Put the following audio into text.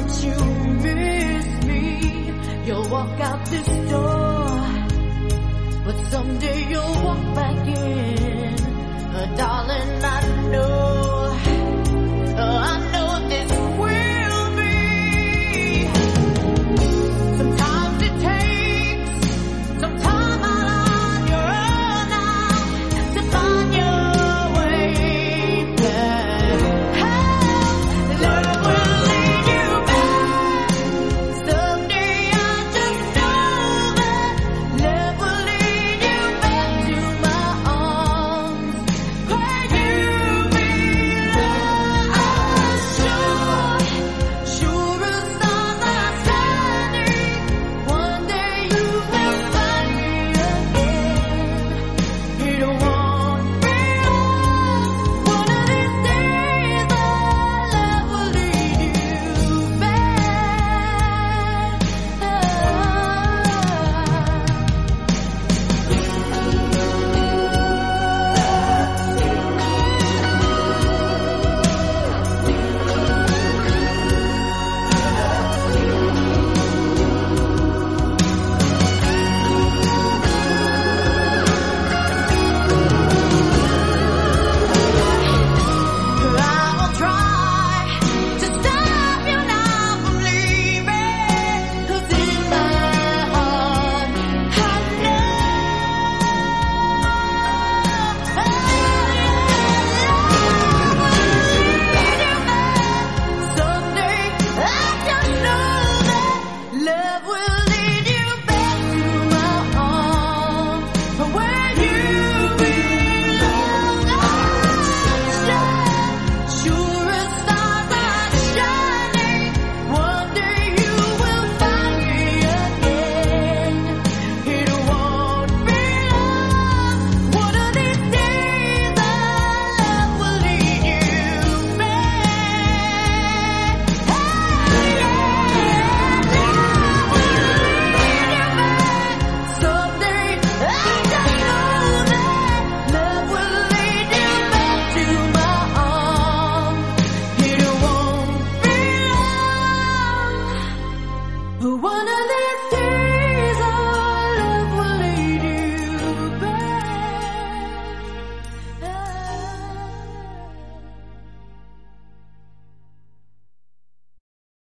that you miss me. You'll walk out this door, but someday you'll walk back in. love will